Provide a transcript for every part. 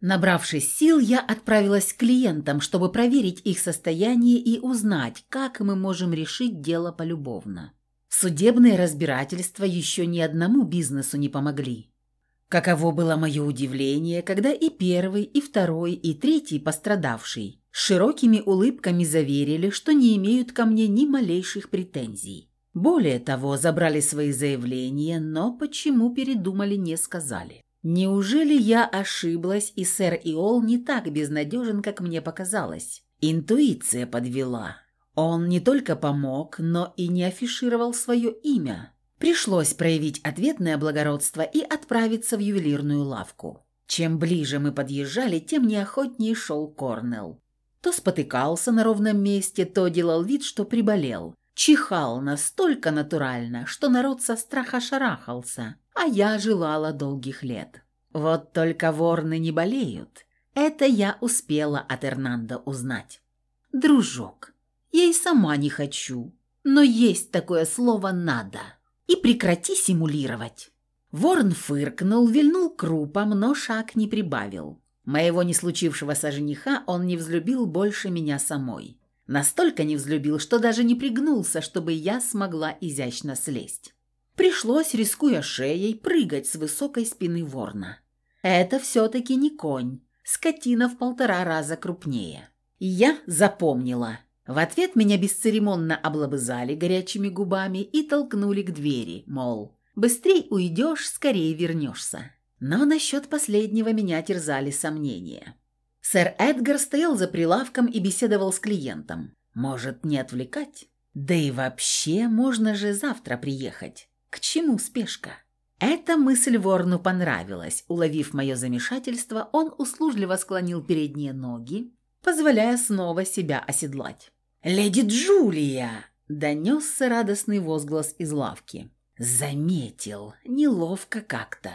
Набравшись сил, я отправилась к клиентам, чтобы проверить их состояние и узнать, как мы можем решить дело полюбовно. Судебные разбирательства еще ни одному бизнесу не помогли. Каково было мое удивление, когда и первый, и второй, и третий пострадавший широкими улыбками заверили, что не имеют ко мне ни малейших претензий. Более того, забрали свои заявления, но почему передумали, не сказали. Неужели я ошиблась, и сэр Иол не так безнадежен, как мне показалось? Интуиция подвела. Он не только помог, но и не афишировал свое имя. Пришлось проявить ответное благородство и отправиться в ювелирную лавку. Чем ближе мы подъезжали, тем неохотнее шел Корнелл. То спотыкался на ровном месте, то делал вид, что приболел. Чихал настолько натурально, что народ со страха шарахался, а я желала долгих лет. Вот только ворны не болеют. Это я успела от Эрнанда узнать. Дружок, я и сама не хочу, но есть такое слово «надо». И прекрати симулировать. Ворон фыркнул, вильнул крупом, но шаг не прибавил. Моего не случившегося жениха он не взлюбил больше меня самой. Настолько не взлюбил, что даже не пригнулся, чтобы я смогла изящно слезть. Пришлось, рискуя шеей, прыгать с высокой спины ворна. Это все-таки не конь, скотина в полтора раза крупнее. Я запомнила. В ответ меня бесцеремонно облобызали горячими губами и толкнули к двери, мол, быстрей уйдешь, скорее вернешься. Но насчет последнего меня терзали сомнения. Сэр Эдгар стоял за прилавком и беседовал с клиентом. Может, не отвлекать? Да и вообще, можно же завтра приехать. К чему спешка? Эта мысль Ворну понравилась. Уловив мое замешательство, он услужливо склонил передние ноги, позволяя снова себя оседлать. «Леди Джулия!» – донесся радостный возглас из лавки. «Заметил. Неловко как-то».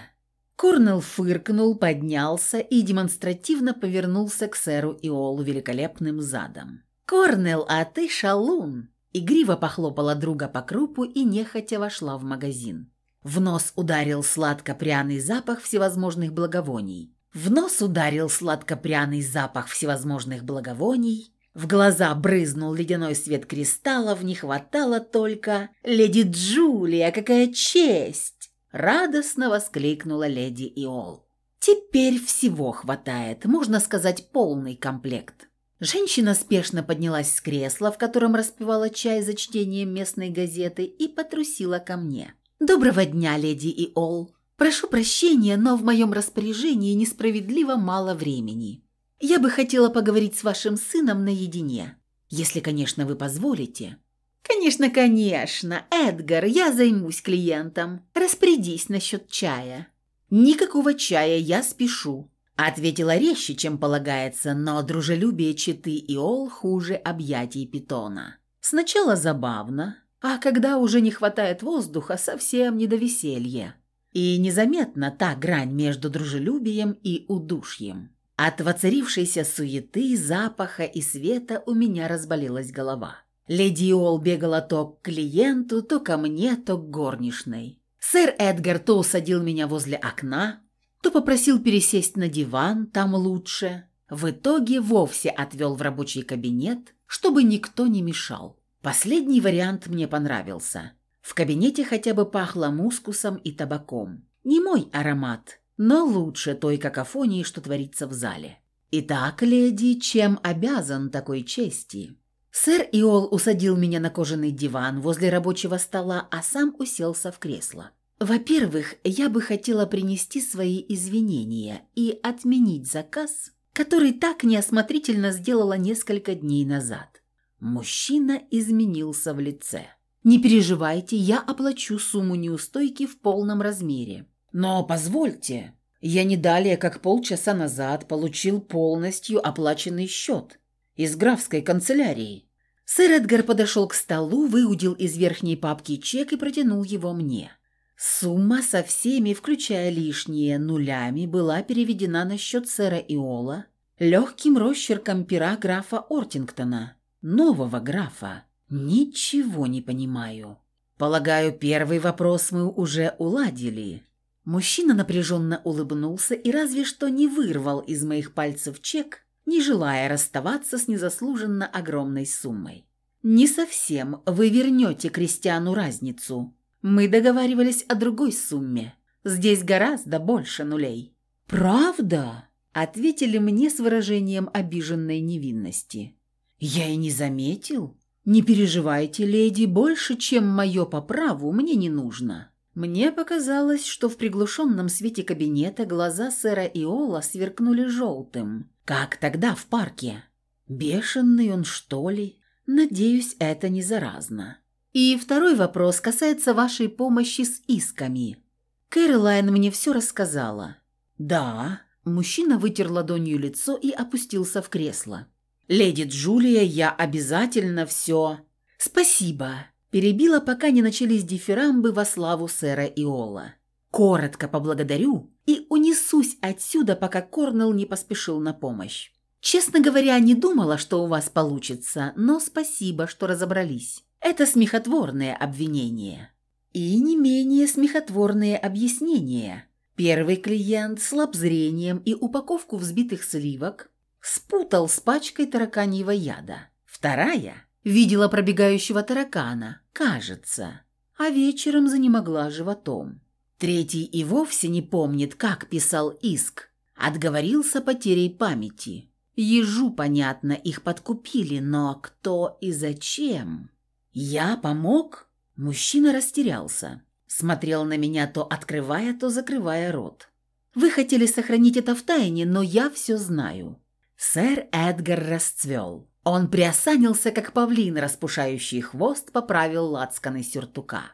Корнелл фыркнул, поднялся и демонстративно повернулся к сэру Иолу великолепным задом. «Корнелл, а ты шалун!» Игриво похлопала друга по крупу и нехотя вошла в магазин. В нос ударил сладко-пряный запах всевозможных благовоний. В нос ударил сладко-пряный запах всевозможных благовоний. В глаза брызнул ледяной свет кристаллов, не хватало только... «Леди Джулия, какая честь!» Радостно воскликнула леди Иол. «Теперь всего хватает, можно сказать, полный комплект». Женщина спешно поднялась с кресла, в котором распивала чай за чтением местной газеты, и потрусила ко мне. «Доброго дня, леди Иол. Прошу прощения, но в моем распоряжении несправедливо мало времени. Я бы хотела поговорить с вашим сыном наедине, если, конечно, вы позволите». «Конечно, конечно. Эдгар, я займусь клиентом. Распорядись насчет чая». «Никакого чая, я спешу», — ответила резче, чем полагается, но дружелюбие читы и ол хуже объятий питона. Сначала забавно, а когда уже не хватает воздуха, совсем не до веселья. И незаметна та грань между дружелюбием и удушьем. От воцарившейся суеты, запаха и света у меня разболелась голова. Леди Ол бегала то к клиенту, то ко мне, то к горничной. Сэр Эдгар то усадил меня возле окна, то попросил пересесть на диван, там лучше. В итоге вовсе отвел в рабочий кабинет, чтобы никто не мешал. Последний вариант мне понравился. В кабинете хотя бы пахло мускусом и табаком. Не мой аромат, но лучше той какофонии, что творится в зале. «Итак, леди, чем обязан такой чести?» Сэр Иол усадил меня на кожаный диван возле рабочего стола, а сам уселся в кресло. Во-первых, я бы хотела принести свои извинения и отменить заказ, который так неосмотрительно сделала несколько дней назад. Мужчина изменился в лице. «Не переживайте, я оплачу сумму неустойки в полном размере». «Но позвольте, я не далее, как полчаса назад получил полностью оплаченный счет из графской канцелярии». Сэр Эдгар подошел к столу, выудил из верхней папки чек и протянул его мне. Сумма со всеми, включая лишние нулями, была переведена на счет сэра Иола легким росчерком пера графа Ортингтона, нового графа. Ничего не понимаю. Полагаю, первый вопрос мы уже уладили. Мужчина напряженно улыбнулся и разве что не вырвал из моих пальцев чек, не желая расставаться с незаслуженно огромной суммой. «Не совсем. Вы вернете крестьяну разницу. Мы договаривались о другой сумме. Здесь гораздо больше нулей». «Правда?» – ответили мне с выражением обиженной невинности. «Я и не заметил. Не переживайте, леди, больше, чем мое по праву, мне не нужно». Мне показалось, что в приглушенном свете кабинета глаза сэра Иола сверкнули желтым, как тогда в парке. Бешеный он, что ли? Надеюсь, это не заразно. И второй вопрос касается вашей помощи с исками. Кэролайн мне все рассказала. Да, мужчина вытер ладонью лицо и опустился в кресло. Леди Джулия, я обязательно все... Спасибо. Перебила, пока не начались дифирамбы во славу сэра Иола. Коротко поблагодарю и унесусь отсюда, пока Корнелл не поспешил на помощь. Честно говоря, не думала, что у вас получится, но спасибо, что разобрались. Это смехотворное обвинение. И не менее смехотворные объяснения. Первый клиент с лобзрением и упаковку взбитых сливок спутал с пачкой тараканьего яда. Вторая видела пробегающего таракана, кажется, а вечером занемогла животом. Третий и вовсе не помнит, как писал иск, отговорился потерей памяти. Ежу, понятно, их подкупили, но кто и зачем? Я помог? Мужчина растерялся. Смотрел на меня то открывая, то закрывая рот. Вы хотели сохранить это в тайне, но я все знаю. Сэр Эдгар расцвел. Он приосанился, как павлин, распушающий хвост, поправил лацканы сюртука.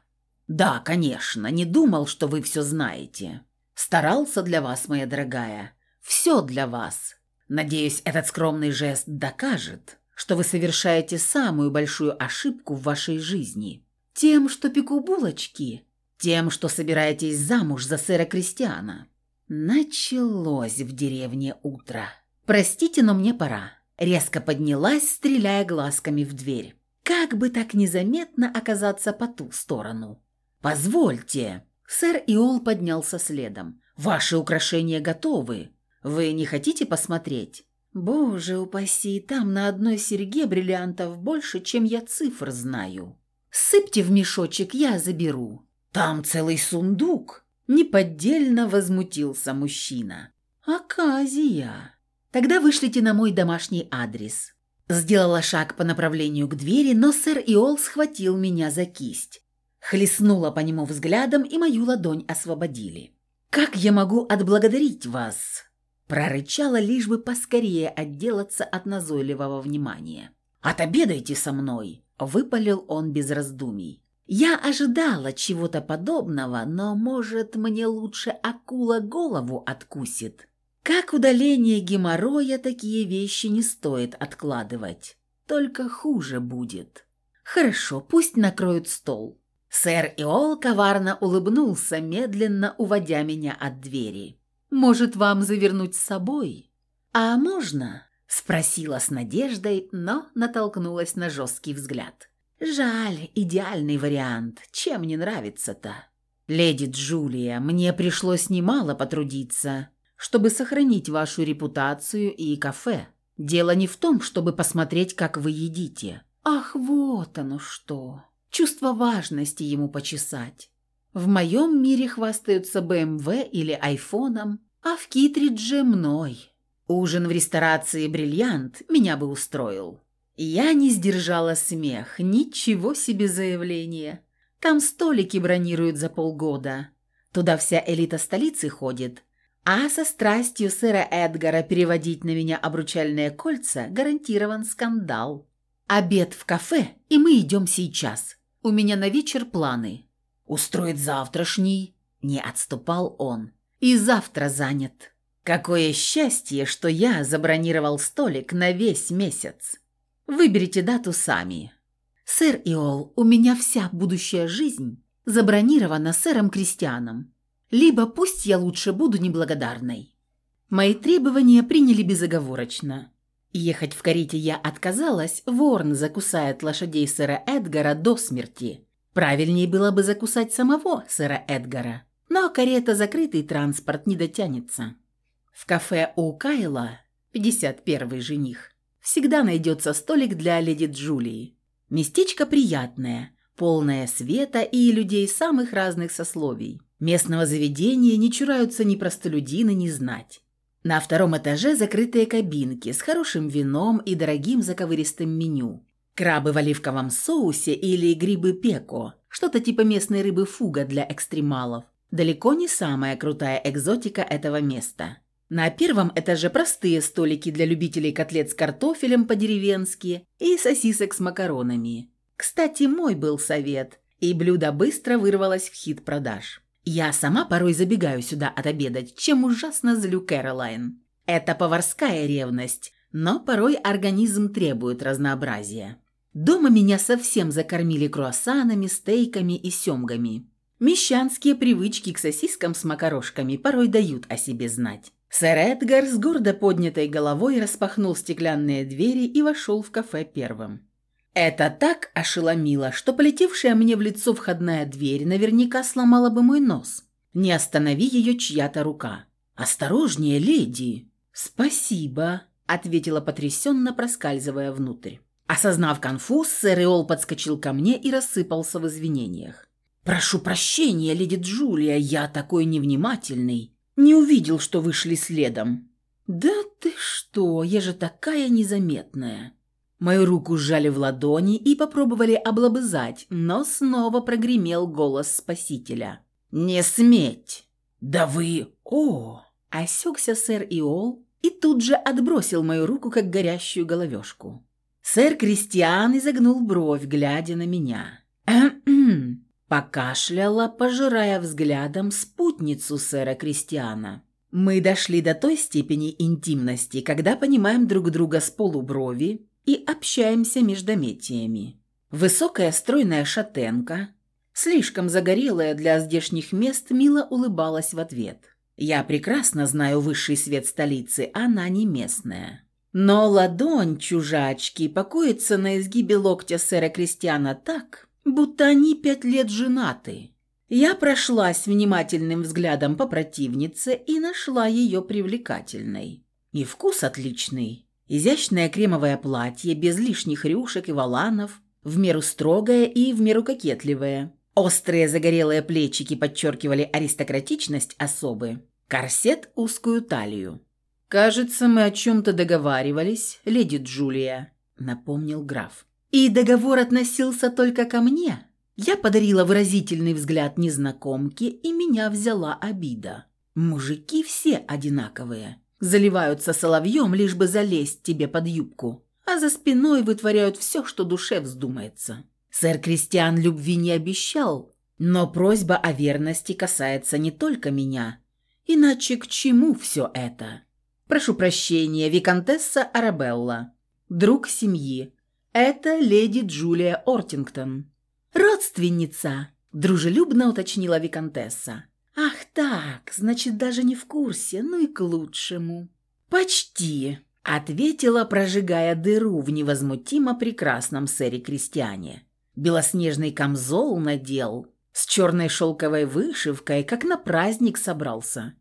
«Да, конечно, не думал, что вы все знаете. Старался для вас, моя дорогая. Все для вас. Надеюсь, этот скромный жест докажет, что вы совершаете самую большую ошибку в вашей жизни. Тем, что пеку булочки, тем, что собираетесь замуж за сэра Кристиана. Началось в деревне утро. Простите, но мне пора. Резко поднялась, стреляя глазками в дверь. Как бы так незаметно оказаться по ту сторону? «Позвольте!» Сэр Иол поднялся следом. «Ваши украшения готовы. Вы не хотите посмотреть?» «Боже упаси, там на одной серьге бриллиантов больше, чем я цифр знаю. Сыпьте в мешочек, я заберу». «Там целый сундук!» Неподдельно возмутился мужчина. «Аказия!» Тогда вышлите на мой домашний адрес». Сделала шаг по направлению к двери, но сэр Иол схватил меня за кисть. Хлестнула по нему взглядом, и мою ладонь освободили. «Как я могу отблагодарить вас?» Прорычала, лишь бы поскорее отделаться от назойливого внимания. «Отобедайте со мной!» – выпалил он без раздумий. Я ожидала чего-то подобного, но, может, мне лучше акула голову откусит. Как удаление геморроя, такие вещи не стоит откладывать. Только хуже будет. Хорошо, пусть накроют стол. Сэр Иол коварно улыбнулся, медленно уводя меня от двери. «Может, вам завернуть с собой?» «А можно?» – спросила с надеждой, но натолкнулась на жесткий взгляд. «Жаль, идеальный вариант. Чем не нравится-то?» «Леди Джулия, мне пришлось немало потрудиться чтобы сохранить вашу репутацию и кафе. Дело не в том, чтобы посмотреть, как вы едите. Ах, вот оно что. Чувство важности ему почесать. В моем мире хвастаются БМВ или айфоном, а в Китридже мной. Ужин в ресторации «Бриллиант» меня бы устроил. Я не сдержала смех, ничего себе заявление. Там столики бронируют за полгода. Туда вся элита столицы ходит, а со страстью сэра Эдгара переводить на меня обручальные кольца гарантирован скандал. Обед в кафе, и мы идем сейчас. У меня на вечер планы. Устроить завтрашний. Не отступал он. И завтра занят. Какое счастье, что я забронировал столик на весь месяц. Выберите дату сами. Сэр Иол, у меня вся будущая жизнь забронирована сэром Кристианом либо пусть я лучше буду неблагодарной. Мои требования приняли безоговорочно. Ехать в карете я отказалась, ворн закусает лошадей сэра Эдгара до смерти. Правильнее было бы закусать самого сэра Эдгара. но карета закрытый транспорт не дотянется. В кафе у Кайла, 51-й жених, всегда найдется столик для леди Джулии. Местечко приятное, полное света и людей самых разных сословий. Местного заведения не чураются ни простолюдины, ни знать. На втором этаже закрытые кабинки с хорошим вином и дорогим заковыристым меню. Крабы в оливковом соусе или грибы пеко, что-то типа местной рыбы фуга для экстремалов. Далеко не самая крутая экзотика этого места. На первом этаже простые столики для любителей котлет с картофелем по-деревенски и сосисок с макаронами. Кстати, мой был совет, и блюдо быстро вырвалось в хит продаж. Я сама порой забегаю сюда отобедать, чем ужасно злю Кэролайн. Это поварская ревность, но порой организм требует разнообразия. Дома меня совсем закормили круассанами, стейками и семгами. Мещанские привычки к сосискам с макарошками порой дают о себе знать. Сэр Эдгар с гордо поднятой головой распахнул стеклянные двери и вошел в кафе первым. Это так ошеломило, что полетевшая мне в лицо входная дверь наверняка сломала бы мой нос. Не останови ее чья-то рука. «Осторожнее, леди!» «Спасибо», — ответила потрясенно, проскальзывая внутрь. Осознав конфуз, сэр Иол подскочил ко мне и рассыпался в извинениях. «Прошу прощения, леди Джулия, я такой невнимательный. Не увидел, что вышли следом». «Да ты что, я же такая незаметная». Мою руку сжали в ладони и попробовали облобызать, но снова прогремел голос спасителя. «Не сметь!» «Да вы... О!» Осекся сэр Иол и тут же отбросил мою руку, как горящую головешку. Сэр Кристиан изогнул бровь, глядя на меня. «Кхм-кхм!» Покашляла, пожирая взглядом спутницу сэра Кристиана. Мы дошли до той степени интимности, когда понимаем друг друга с полуброви и общаемся междометиями. Высокая стройная шатенка, слишком загорелая для здешних мест, мило улыбалась в ответ. Я прекрасно знаю высший свет столицы, она не местная. Но ладонь чужачки покоится на изгибе локтя сэра Кристиана так, будто они пять лет женаты. Я прошлась внимательным взглядом по противнице и нашла ее привлекательной. И вкус отличный. Изящное кремовое платье, без лишних рюшек и валанов, в меру строгое и в меру кокетливое. Острые загорелые плечики подчеркивали аристократичность особы. Корсет – узкую талию. «Кажется, мы о чем-то договаривались, леди Джулия», – напомнил граф. И договор относился только ко мне. Я подарила выразительный взгляд незнакомке, и меня взяла обида. Мужики все одинаковые. Заливаются соловьем, лишь бы залезть тебе под юбку, а за спиной вытворяют все, что душе вздумается. Сэр Кристиан любви не обещал, но просьба о верности касается не только меня. Иначе к чему все это? Прошу прощения, виконтесса Арабелла, друг семьи, это леди Джулия Ортингтон. Родственница, дружелюбно уточнила виконтесса. Ах так, значит, даже не в курсе, ну и к лучшему. Почти, ответила, прожигая дыру в невозмутимо прекрасном сэре Крестьяне. Белоснежный камзол надел, с черной шелковой вышивкой, как на праздник собрался.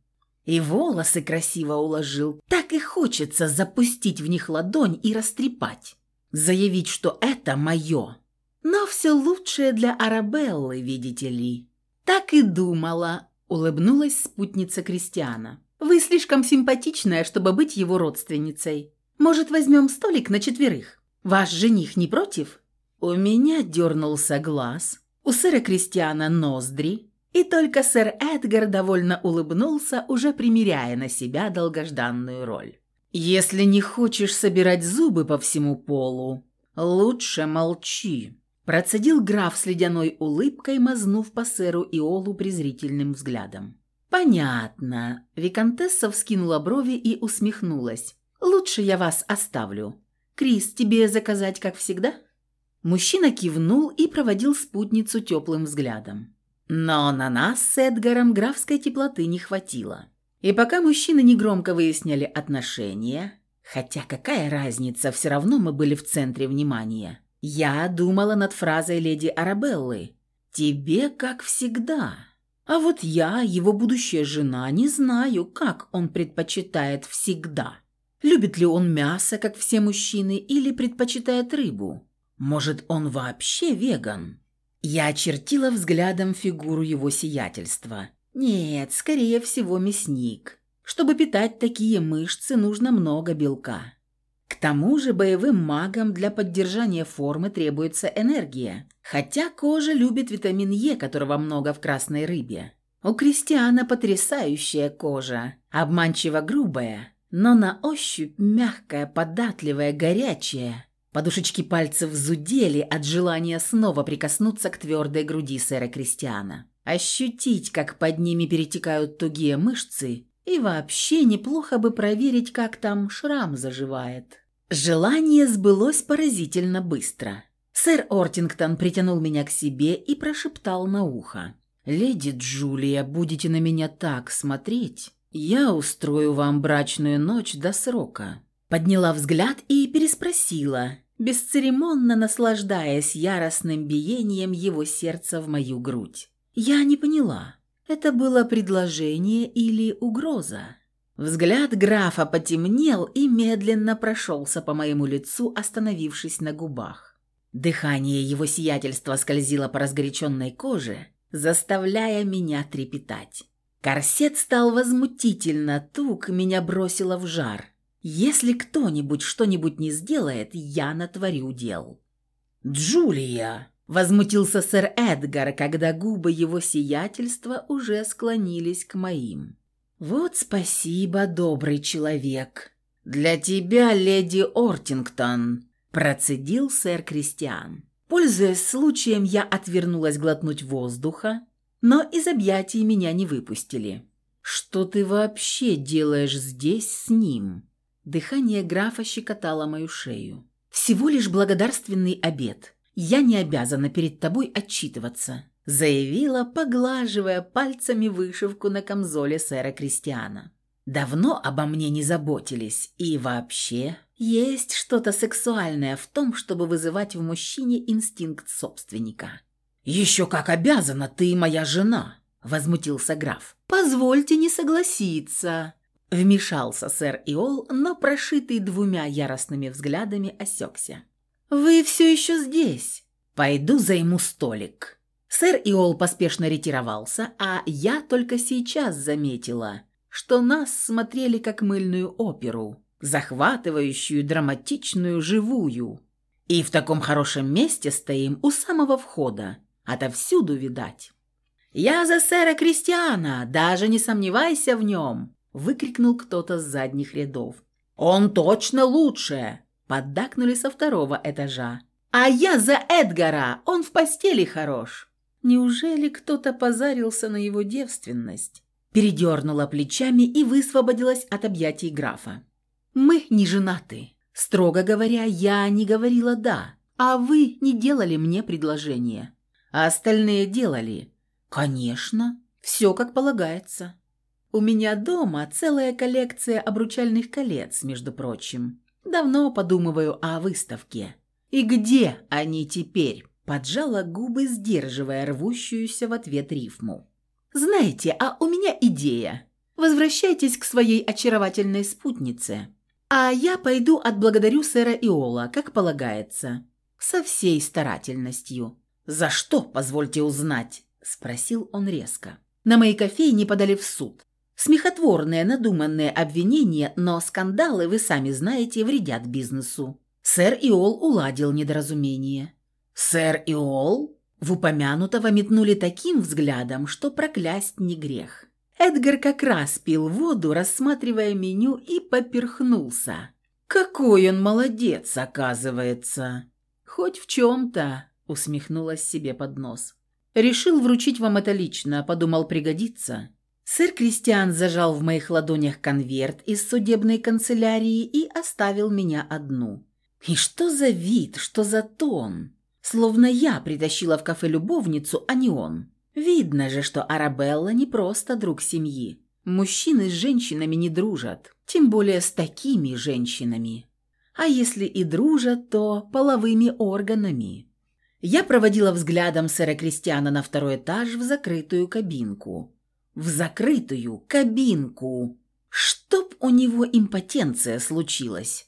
И волосы красиво уложил. Так и хочется запустить в них ладонь и растрепать заявить, что это мое. Но все лучшее для Арабеллы, видите ли. Так и думала, улыбнулась спутница Кристиана. Вы слишком симпатичная, чтобы быть его родственницей. Может, возьмем столик на четверых? Ваш жених не против? У меня дернулся глаз, у сэра Кристиана ноздри, и только сэр Эдгар довольно улыбнулся, уже примеряя на себя долгожданную роль. «Если не хочешь собирать зубы по всему полу, лучше молчи», процедил граф с ледяной улыбкой, мазнув по сэру Иолу презрительным взглядом. «Понятно». Викантесса вскинула брови и усмехнулась. «Лучше я вас оставлю. Крис, тебе заказать, как всегда?» Мужчина кивнул и проводил спутницу теплым взглядом. Но на нас с Эдгаром графской теплоты не хватило. И пока мужчины негромко выясняли отношения, хотя какая разница, все равно мы были в центре внимания, я думала над фразой леди Арабеллы «Тебе как всегда». А вот я, его будущая жена, не знаю, как он предпочитает всегда. Любит ли он мясо, как все мужчины, или предпочитает рыбу? Может, он вообще веган? Я очертила взглядом фигуру его сиятельства. Нет, скорее всего, мясник. Чтобы питать такие мышцы, нужно много белка. Тому же боевым магам для поддержания формы требуется энергия, хотя кожа любит витамин Е, которого много в красной рыбе. У Кристиана потрясающая кожа, обманчиво грубая, но на ощупь мягкая, податливая, горячая. Подушечки пальцев зудели от желания снова прикоснуться к твердой груди сэра Кристиана. Ощутить, как под ними перетекают тугие мышцы, и вообще неплохо бы проверить, как там шрам заживает. Желание сбылось поразительно быстро. Сэр Ортингтон притянул меня к себе и прошептал на ухо. «Леди Джулия, будете на меня так смотреть? Я устрою вам брачную ночь до срока». Подняла взгляд и переспросила, бесцеремонно наслаждаясь яростным биением его сердца в мою грудь. Я не поняла, это было предложение или угроза. Взгляд графа потемнел и медленно прошелся по моему лицу, остановившись на губах. Дыхание его сиятельства скользило по разгоряченной коже, заставляя меня трепетать. Корсет стал возмутительно тук, меня бросило в жар. Если кто-нибудь что-нибудь не сделает, я натворю дел. «Джулия!» Возмутился сэр Эдгар, когда губы его сиятельства уже склонились к моим. «Вот спасибо, добрый человек. Для тебя, леди Ортингтон», – процедил сэр Кристиан. Пользуясь случаем, я отвернулась глотнуть воздуха, но из объятий меня не выпустили. «Что ты вообще делаешь здесь с ним?» Дыхание графа щекотало мою шею. «Всего лишь благодарственный обед я не обязана перед тобой отчитываться», заявила, поглаживая пальцами вышивку на камзоле сэра Кристиана. «Давно обо мне не заботились, и вообще есть что-то сексуальное в том, чтобы вызывать в мужчине инстинкт собственника». «Еще как обязана, ты моя жена», — возмутился граф. «Позвольте не согласиться», — вмешался сэр Иол, но прошитый двумя яростными взглядами осекся. «Вы все еще здесь. Пойду займу столик». Сэр Иол поспешно ретировался, а я только сейчас заметила, что нас смотрели как мыльную оперу, захватывающую, драматичную, живую. И в таком хорошем месте стоим у самого входа, отовсюду видать. «Я за сэра Кристиана, даже не сомневайся в нем!» – выкрикнул кто-то с задних рядов. «Он точно лучше!» Поддакнули со второго этажа. «А я за Эдгара! Он в постели хорош!» Неужели кто-то позарился на его девственность? Передернула плечами и высвободилась от объятий графа. «Мы не женаты. Строго говоря, я не говорила «да», а вы не делали мне предложение. А остальные делали. Конечно, все как полагается. У меня дома целая коллекция обручальных колец, между прочим. Давно подумываю о выставке. И где они теперь? Поджала губы, сдерживая рвущуюся в ответ рифму. Знаете, а у меня идея. Возвращайтесь к своей очаровательной спутнице. А я пойду отблагодарю сэра Иола, как полагается. Со всей старательностью. «За что, позвольте узнать?» – спросил он резко. На моей кофейне подали в суд. Смехотворные, надуманные обвинения, но скандалы, вы сами знаете, вредят бизнесу. Сэр Иол уладил недоразумение. Сэр Иол? В упомянутого метнули таким взглядом, что проклясть не грех. Эдгар как раз пил воду, рассматривая меню, и поперхнулся. «Какой он молодец, оказывается!» «Хоть в чем-то», — усмехнулась себе под нос. «Решил вручить вам это лично, подумал пригодится. Сэр Кристиан зажал в моих ладонях конверт из судебной канцелярии и оставил меня одну. И что за вид, что за тон? Словно я притащила в кафе любовницу, а не он. Видно же, что Арабелла не просто друг семьи. Мужчины с женщинами не дружат, тем более с такими женщинами. А если и дружат, то половыми органами. Я проводила взглядом сэра Кристиана на второй этаж в закрытую кабинку. В закрытую кабинку! Чтоб у него импотенция случилась.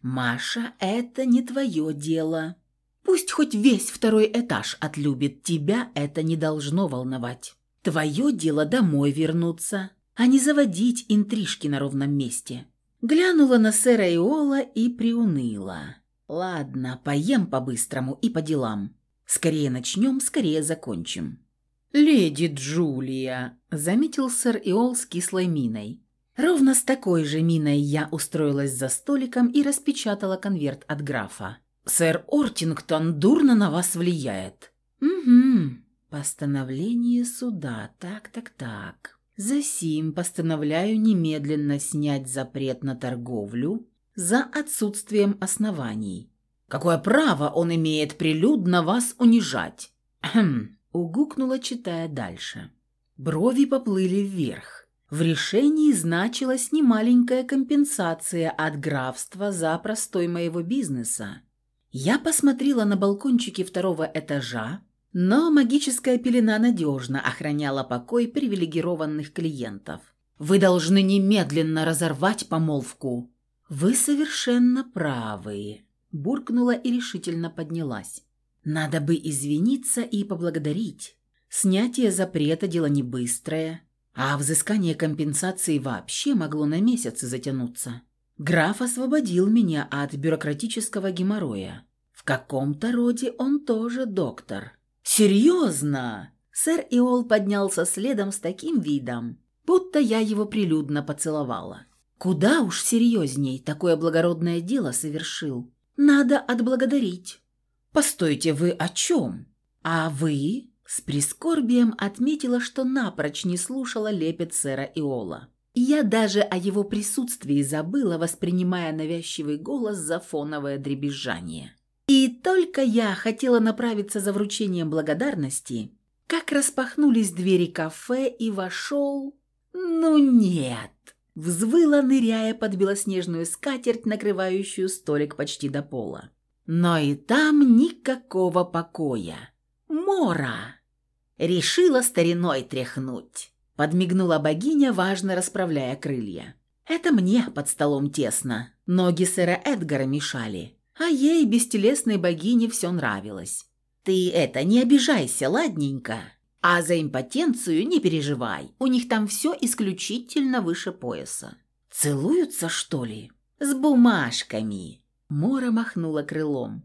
«Маша, это не твое дело. Пусть хоть весь второй этаж отлюбит, тебя это не должно волновать. Твое дело домой вернуться, а не заводить интрижки на ровном месте». Глянула на сэра Иола и приуныла. «Ладно, поем по-быстрому и по делам. Скорее начнем, скорее закончим». «Леди Джулия», — заметил сэр Иол с кислой миной. Ровно с такой же миной я устроилась за столиком и распечатала конверт от графа. «Сэр Ортингтон дурно на вас влияет». «Угу. Постановление суда. Так-так-так. Засим постановляю немедленно снять запрет на торговлю за отсутствием оснований. Какое право он имеет прилюдно вас унижать?» «Хм», — угукнула, читая дальше. Брови поплыли вверх. В решении значилась немаленькая компенсация от графства за простой моего бизнеса. Я посмотрела на балкончики второго этажа, но магическая пелена надежно охраняла покой привилегированных клиентов. «Вы должны немедленно разорвать помолвку». «Вы совершенно правы», – буркнула и решительно поднялась. «Надо бы извиниться и поблагодарить. Снятие запрета – дело не быстрое, а взыскание компенсации вообще могло на месяцы затянуться. Граф освободил меня от бюрократического геморроя. В каком-то роде он тоже доктор. «Серьезно?» Сэр Иол поднялся следом с таким видом, будто я его прилюдно поцеловала. Куда уж серьезней такое благородное дело совершил. Надо отблагодарить. «Постойте, вы о чем?» «А вы?» С прискорбием отметила, что напрочь не слушала лепет сэра Иола. Я даже о его присутствии забыла, воспринимая навязчивый голос за фоновое дребезжание. И только я хотела направиться за вручением благодарности, как распахнулись двери кафе и вошел... Ну нет! Взвыла, ныряя под белоснежную скатерть, накрывающую столик почти до пола. Но и там никакого покоя. Мора! Решила стариной тряхнуть. Подмигнула богиня, важно расправляя крылья. Это мне под столом тесно. Ноги сэра Эдгара мешали. А ей, бестелесной богине, все нравилось. Ты это, не обижайся, ладненько. А за импотенцию не переживай. У них там все исключительно выше пояса. Целуются, что ли? С бумажками. Мора махнула крылом.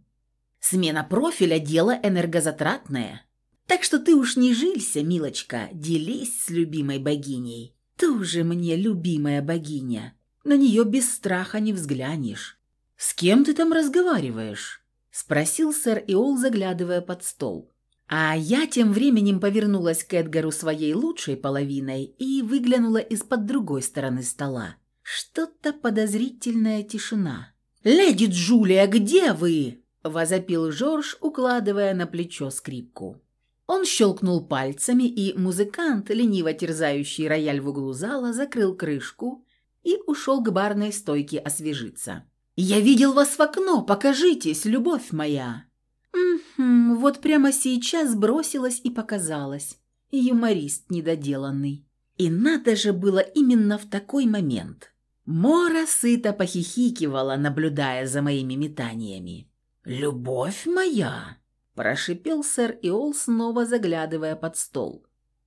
Смена профиля – дело энергозатратное. Так что ты уж не жилься, милочка, делись с любимой богиней. Тоже мне любимая богиня. На нее без страха не взглянешь. С кем ты там разговариваешь? Спросил сэр Иол, заглядывая под стол. А я тем временем повернулась к Эдгару своей лучшей половиной и выглянула из-под другой стороны стола. Что-то подозрительная тишина. «Леди Джулия, где вы?» – возопил Жорж, укладывая на плечо скрипку. Он щелкнул пальцами, и музыкант, лениво терзающий рояль в углу зала, закрыл крышку и ушел к барной стойке освежиться. «Я видел вас в окно, покажитесь, любовь моя!» «Угу, вот прямо сейчас бросилась и показалась. Юморист недоделанный. И надо же было именно в такой момент». Мора сыто похихикивала, наблюдая за моими метаниями. «Любовь моя!» Прошипел сэр Иол, снова заглядывая под стол.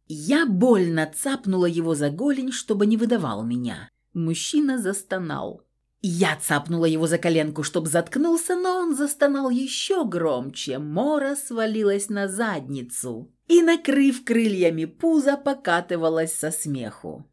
Я больно цапнула его за голень, чтобы не выдавал меня. Мужчина застонал. Я цапнула его за коленку, чтобы заткнулся, но он застонал еще громче. Мора свалилась на задницу и, накрыв крыльями пузо, покатывалась со смеху.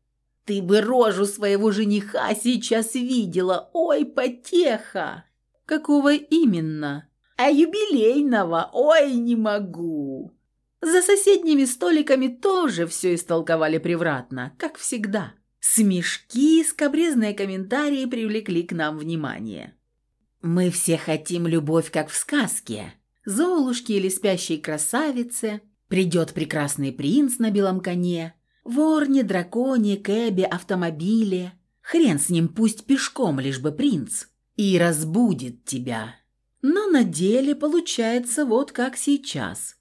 «Ты бы рожу своего жениха сейчас видела! Ой, потеха!» «Какого именно?» А юбилейного, ой, не могу. За соседними столиками тоже все истолковали превратно, как всегда. Смешки, скобрезные комментарии привлекли к нам внимание. Мы все хотим любовь, как в сказке. Золушки или спящей красавице, придет прекрасный принц на белом коне, ворне, драконе, кэбе, автомобиле. Хрен с ним, пусть пешком, лишь бы принц. И разбудит тебя. Но на деле получается вот как сейчас.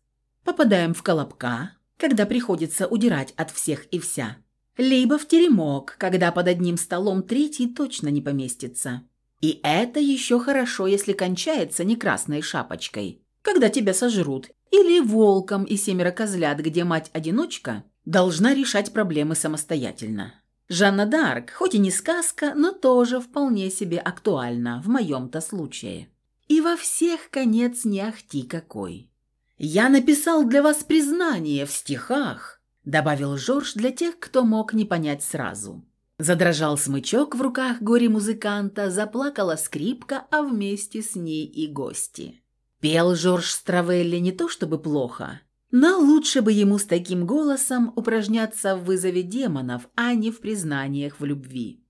Попадаем в колобка, когда приходится удирать от всех и вся. Либо в теремок, когда под одним столом третий точно не поместится. И это еще хорошо, если кончается не красной шапочкой, когда тебя сожрут, или волком и семеро козлят, где мать-одиночка должна решать проблемы самостоятельно. Жанна Д'Арк, хоть и не сказка, но тоже вполне себе актуальна в моем-то случае. И во всех конец не ахти какой. «Я написал для вас признание в стихах», — добавил Жорж для тех, кто мог не понять сразу. Задрожал смычок в руках горе-музыканта, заплакала скрипка, а вместе с ней и гости. Пел Жорж Стравелли не то чтобы плохо, но лучше бы ему с таким голосом упражняться в вызове демонов, а не в признаниях в любви.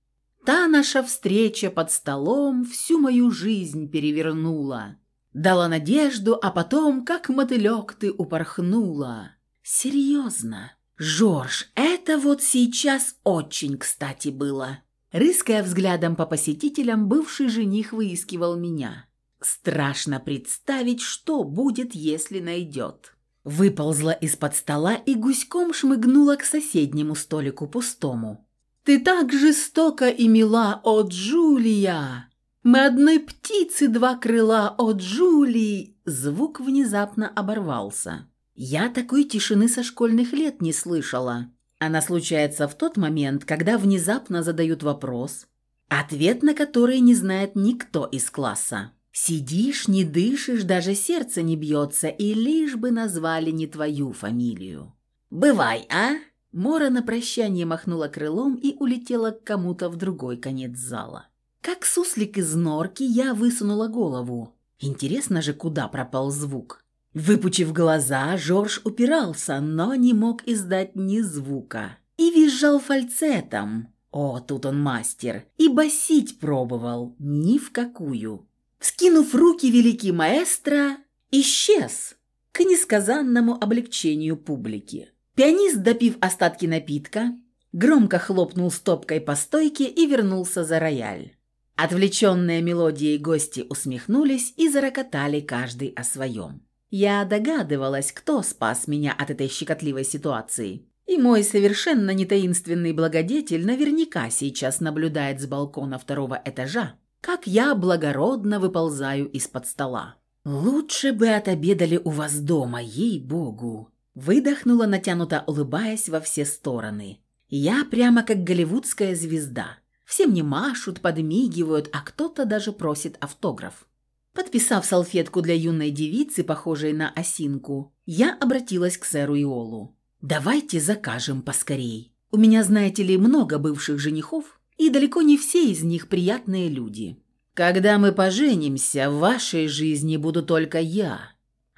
Та наша встреча под столом всю мою жизнь перевернула. Дала надежду, а потом, как мотылек, ты упорхнула. Серьезно. Жорж, это вот сейчас очень кстати было. Рыская взглядом по посетителям, бывший жених выискивал меня. Страшно представить, что будет, если найдет. Выползла из-под стола и гуськом шмыгнула к соседнему столику пустому. «Ты так жестоко и мила, о Джулия! Мы одной птицы два крыла, о Джулии!» Звук внезапно оборвался. Я такой тишины со школьных лет не слышала. Она случается в тот момент, когда внезапно задают вопрос, ответ на который не знает никто из класса. Сидишь, не дышишь, даже сердце не бьется, и лишь бы назвали не твою фамилию. «Бывай, а?» Мора на прощание махнула крылом и улетела к кому-то в другой конец зала. Как суслик из норки, я высунула голову. Интересно же, куда пропал звук. Выпучив глаза, Жорж упирался, но не мог издать ни звука. И визжал фальцетом. О, тут он мастер. И басить пробовал. Ни в какую. Скинув руки, великий маэстро исчез к несказанному облегчению публики. Пианист, допив остатки напитка, громко хлопнул стопкой по стойке и вернулся за рояль. Отвлеченные мелодией гости усмехнулись и зарокотали каждый о своем. Я догадывалась, кто спас меня от этой щекотливой ситуации. И мой совершенно не таинственный благодетель наверняка сейчас наблюдает с балкона второго этажа как я благородно выползаю из-под стола. «Лучше бы отобедали у вас дома, ей-богу!» Выдохнула, натянуто улыбаясь во все стороны. «Я прямо как голливудская звезда. Все мне машут, подмигивают, а кто-то даже просит автограф». Подписав салфетку для юной девицы, похожей на осинку, я обратилась к сэру Иолу. «Давайте закажем поскорей. У меня, знаете ли, много бывших женихов, и далеко не все из них приятные люди. Когда мы поженимся, в вашей жизни буду только я».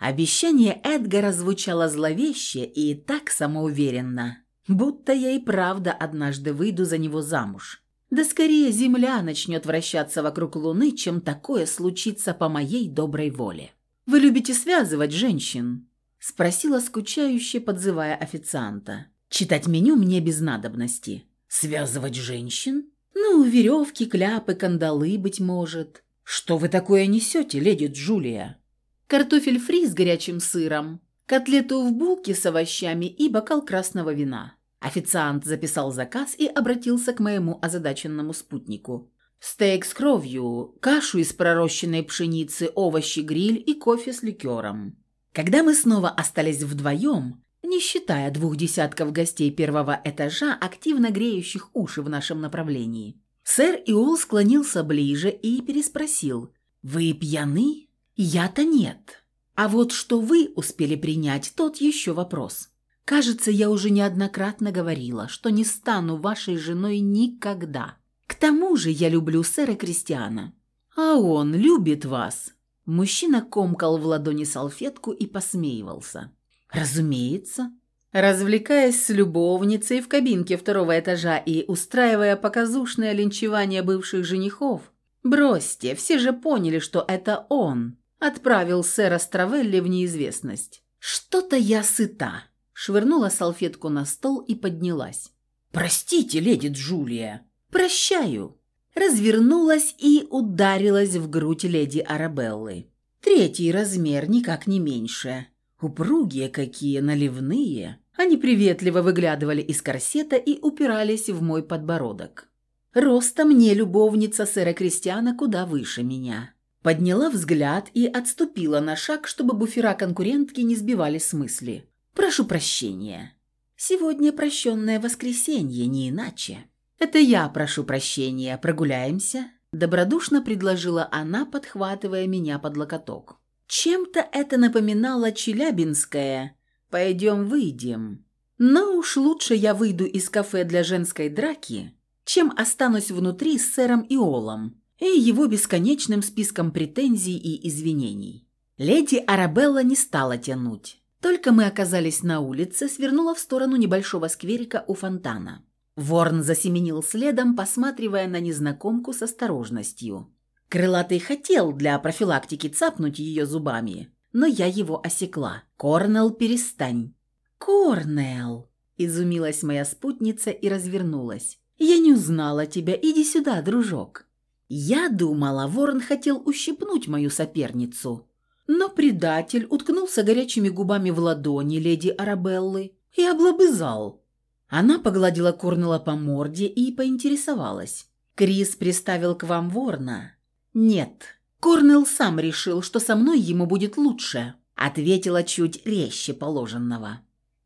Обещание Эдгара звучало зловеще и так самоуверенно, будто я и правда однажды выйду за него замуж. Да скорее Земля начнет вращаться вокруг Луны, чем такое случится по моей доброй воле. «Вы любите связывать женщин?» – спросила скучающе, подзывая официанта. «Читать меню мне без надобности». «Связывать женщин?» «Ну, веревки, кляпы, кандалы, быть может». «Что вы такое несете, леди Джулия?» «Картофель фри с горячим сыром, котлету в булке с овощами и бокал красного вина». Официант записал заказ и обратился к моему озадаченному спутнику. «Стейк с кровью, кашу из пророщенной пшеницы, овощи, гриль и кофе с ликером». Когда мы снова остались вдвоем, не считая двух десятков гостей первого этажа, активно греющих уши в нашем направлении. Сэр Иол склонился ближе и переспросил. «Вы пьяны? Я-то нет. А вот что вы успели принять, тот еще вопрос. Кажется, я уже неоднократно говорила, что не стану вашей женой никогда. К тому же я люблю сэра Кристиана. А он любит вас». Мужчина комкал в ладони салфетку и посмеивался. Разумеется. Развлекаясь с любовницей в кабинке второго этажа и устраивая показушное линчевание бывших женихов, бросьте, все же поняли, что это он отправил сэра Стравелли в неизвестность. «Что-то я сыта», — швырнула салфетку на стол и поднялась. «Простите, леди Джулия». «Прощаю». Развернулась и ударилась в грудь леди Арабеллы. Третий размер, никак не меньше. Упругие какие, наливные. Они приветливо выглядывали из корсета и упирались в мой подбородок. Ростом мне любовница сэра Кристиана куда выше меня. Подняла взгляд и отступила на шаг, чтобы буфера конкурентки не сбивали с мысли. «Прошу прощения. Сегодня прощенное воскресенье, не иначе». «Это я прошу прощения. Прогуляемся?» Добродушно предложила она, подхватывая меня под локоток. Чем-то это напоминало Челябинское «Пойдем выйдем». Но уж лучше я выйду из кафе для женской драки, чем останусь внутри с сэром Иолом, и его бесконечным списком претензий и извинений. Леди Арабелла не стала тянуть. Только мы оказались на улице, свернула в сторону небольшого скверика у фонтана. Ворн засеменил следом, посматривая на незнакомку с осторожностью. Крылатый хотел для профилактики цапнуть ее зубами, но я его осекла. «Корнел, перестань!» «Корнел!» – изумилась моя спутница и развернулась. «Я не узнала тебя. Иди сюда, дружок». Я думала, ворон хотел ущипнуть мою соперницу. Но предатель уткнулся горячими губами в ладони леди Арабеллы и облобызал. Она погладила Корнела по морде и поинтересовалась. «Крис приставил к вам ворна?» «Нет. Корнел сам решил, что со мной ему будет лучше», ответила чуть резче положенного.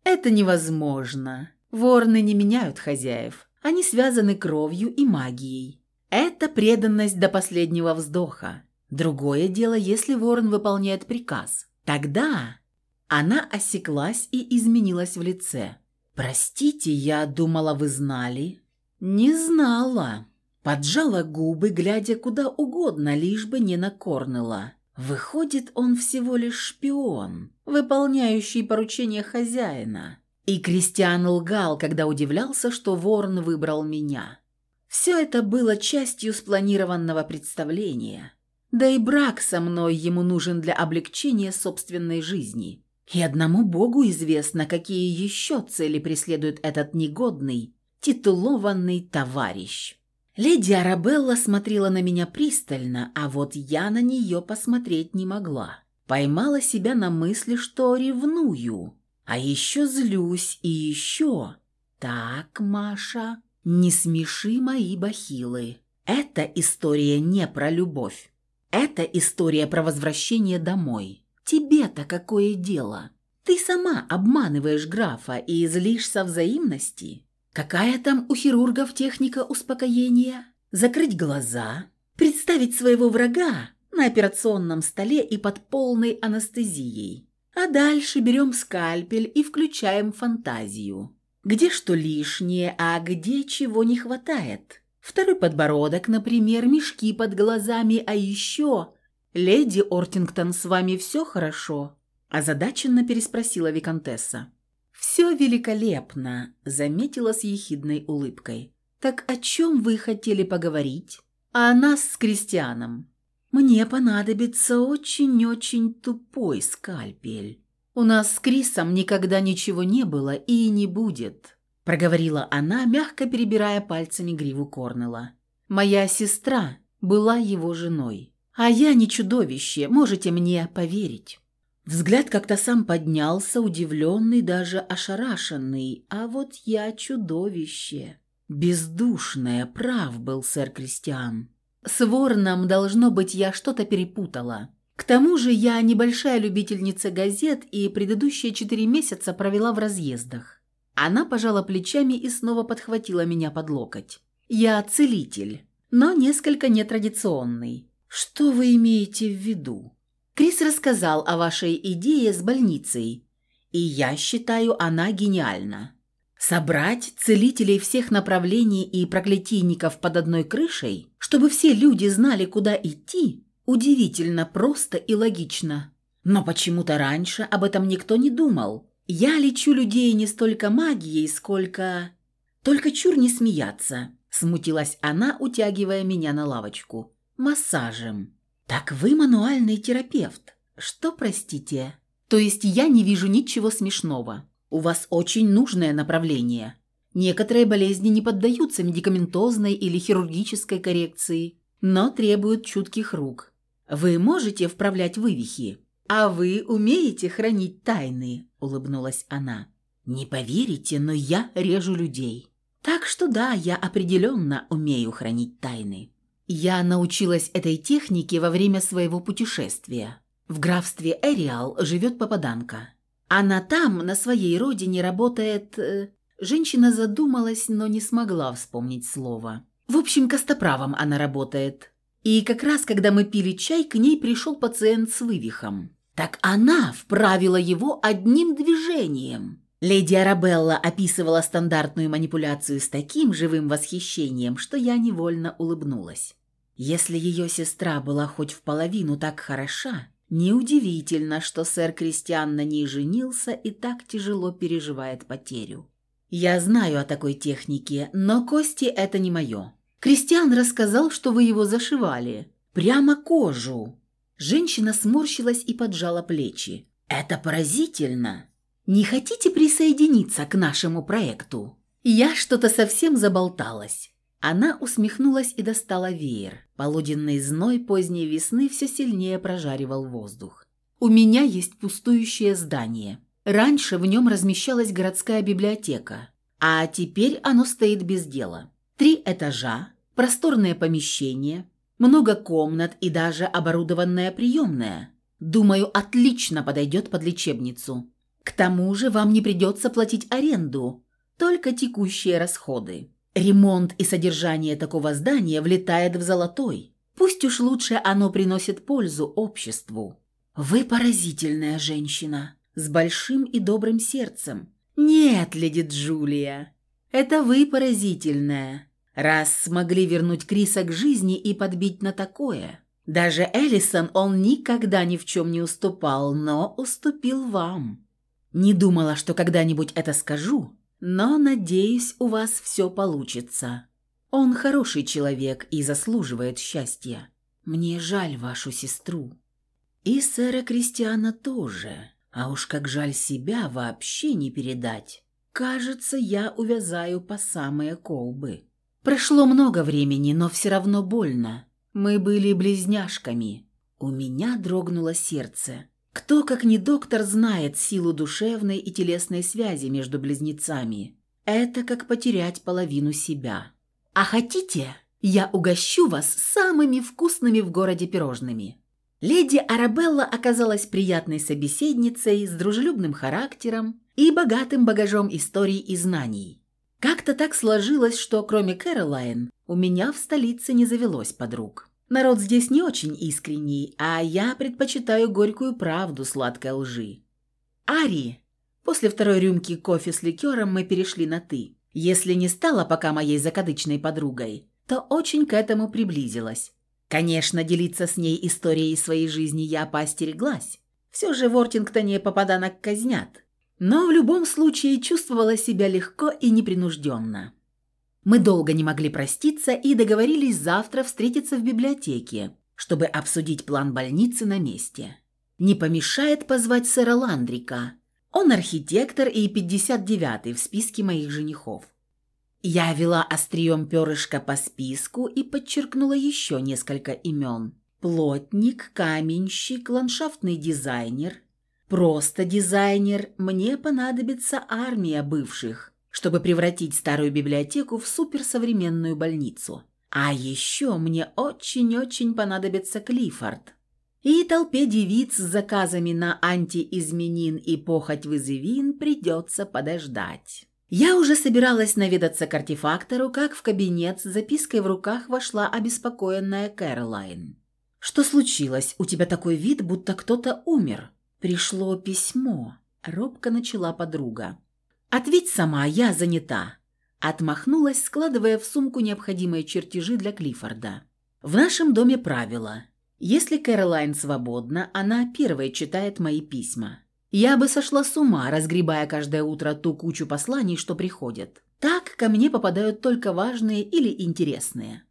«Это невозможно. Ворны не меняют хозяев. Они связаны кровью и магией. Это преданность до последнего вздоха. Другое дело, если ворон выполняет приказ. Тогда она осеклась и изменилась в лице. «Простите, я думала, вы знали». «Не знала». Поджала губы, глядя куда угодно, лишь бы не на Корнела. Выходит, он всего лишь шпион, выполняющий поручения хозяина. И Кристиан лгал, когда удивлялся, что Ворн выбрал меня. Все это было частью спланированного представления. Да и брак со мной ему нужен для облегчения собственной жизни. И одному Богу известно, какие еще цели преследует этот негодный, титулованный товарищ. Леди Арабелла смотрела на меня пристально, а вот я на нее посмотреть не могла. Поймала себя на мысли, что ревную. А еще злюсь и еще. Так, Маша, не смеши мои бахилы. Эта история не про любовь. Это история про возвращение домой. Тебе-то какое дело? Ты сама обманываешь графа и злишься взаимности. Какая там у хирургов техника успокоения? Закрыть глаза, представить своего врага на операционном столе и под полной анестезией. А дальше берем скальпель и включаем фантазию. Где что лишнее, а где чего не хватает. Второй подбородок, например, мешки под глазами, а еще... «Леди Ортингтон, с вами все хорошо?» Озадаченно переспросила Викантесса. «Все великолепно», — заметила с ехидной улыбкой. «Так о чем вы хотели поговорить?» «О нас с Кристианом. Мне понадобится очень-очень тупой скальпель. У нас с Крисом никогда ничего не было и не будет», – проговорила она, мягко перебирая пальцами гриву Корнела. «Моя сестра была его женой, а я не чудовище, можете мне поверить». Взгляд как-то сам поднялся, удивленный, даже ошарашенный, а вот я чудовище. Бездушное, прав был сэр Кристиан. С Ворном, должно быть, я что-то перепутала. К тому же я небольшая любительница газет и предыдущие четыре месяца провела в разъездах. Она пожала плечами и снова подхватила меня под локоть. «Я целитель, но несколько нетрадиционный. Что вы имеете в виду?» Крис рассказал о вашей идее с больницей, и я считаю, она гениальна. Собрать целителей всех направлений и проклятийников под одной крышей, чтобы все люди знали, куда идти, удивительно просто и логично. Но почему-то раньше об этом никто не думал. Я лечу людей не столько магией, сколько... Только чур не смеяться, смутилась она, утягивая меня на лавочку. Массажем. Так вы мануальный терапевт. Что, простите? То есть я не вижу ничего смешного. У вас очень нужное направление. Некоторые болезни не поддаются медикаментозной или хирургической коррекции, но требуют чутких рук. Вы можете вправлять вывихи? А вы умеете хранить тайны?» – улыбнулась она. «Не поверите, но я режу людей. Так что да, я определенно умею хранить тайны. Я научилась этой технике во время своего путешествия. В графстве Эриал живет попаданка. Она там, на своей родине, работает... Э, женщина задумалась, но не смогла вспомнить слово. В общем, костоправом она работает. И как раз, когда мы пили чай, к ней пришел пациент с вывихом. Так она вправила его одним движением. Леди Арабелла описывала стандартную манипуляцию с таким живым восхищением, что я невольно улыбнулась. Если ее сестра была хоть в половину так хороша, неудивительно, что сэр Кристиан на ней женился и так тяжело переживает потерю. Я знаю о такой технике, но кости это не мое. Кристиан рассказал, что вы его зашивали. Прямо кожу. Женщина сморщилась и поджала плечи. Это поразительно. Не хотите присоединиться к нашему проекту? Я что-то совсем заболталась. Она усмехнулась и достала веер. Полуденный зной поздней весны все сильнее прожаривал воздух. «У меня есть пустующее здание. Раньше в нем размещалась городская библиотека, а теперь оно стоит без дела. Три этажа, просторное помещение, много комнат и даже оборудованная приемная. Думаю, отлично подойдет под лечебницу. К тому же вам не придется платить аренду, только текущие расходы. Ремонт и содержание такого здания влетает в золотой. Пусть уж лучше оно приносит пользу обществу. Вы поразительная женщина, с большим и добрым сердцем. Нет, леди Джулия, это вы поразительная, раз смогли вернуть Криса к жизни и подбить на такое. Даже Эллисон он никогда ни в чем не уступал, но уступил вам. Не думала, что когда-нибудь это скажу, но, надеюсь, у вас все получится. Он хороший человек и заслуживает счастья. Мне жаль вашу сестру. И сэра Кристиана тоже. А уж как жаль себя вообще не передать. Кажется, я увязаю по самые колбы. Прошло много времени, но все равно больно. Мы были близняшками. У меня дрогнуло сердце. Кто, как не доктор, знает силу душевной и телесной связи между близнецами? Это как потерять половину себя. А хотите, я угощу вас самыми вкусными в городе пирожными. Леди Арабелла оказалась приятной собеседницей с дружелюбным характером и богатым багажом историй и знаний. Как-то так сложилось, что кроме Кэролайн у меня в столице не завелось подруг. Народ здесь не очень искренний, а я предпочитаю горькую правду сладкой лжи. Ари, после второй рюмки кофе с ликером мы перешли на «ты». Если не стала пока моей закадычной подругой, то очень к этому приблизилась. Конечно, делиться с ней историей своей жизни я поостереглась. Все же в Ортингтоне попаданок казнят. Но в любом случае чувствовала себя легко и непринужденно. Мы долго не могли проститься и договорились завтра встретиться в библиотеке, чтобы обсудить план больницы на месте. Не помешает позвать сэра Ландрика. Он архитектор и 59-й в списке моих женихов. Я вела острием перышка по списку и подчеркнула еще несколько имен. Плотник, каменщик, ландшафтный дизайнер. Просто дизайнер. Мне понадобится армия бывших – чтобы превратить старую библиотеку в суперсовременную больницу. А еще мне очень-очень понадобится Клиффорд. И толпе девиц с заказами на антиизменин и похоть вызывин придется подождать. Я уже собиралась наведаться к артефактору, как в кабинет с запиской в руках вошла обеспокоенная Кэролайн. «Что случилось? У тебя такой вид, будто кто-то умер». «Пришло письмо», — робко начала подруга. «Ответь сама, я занята», – отмахнулась, складывая в сумку необходимые чертежи для Клиффорда. «В нашем доме правило. Если Кэролайн свободна, она первой читает мои письма. Я бы сошла с ума, разгребая каждое утро ту кучу посланий, что приходят. Так ко мне попадают только важные или интересные».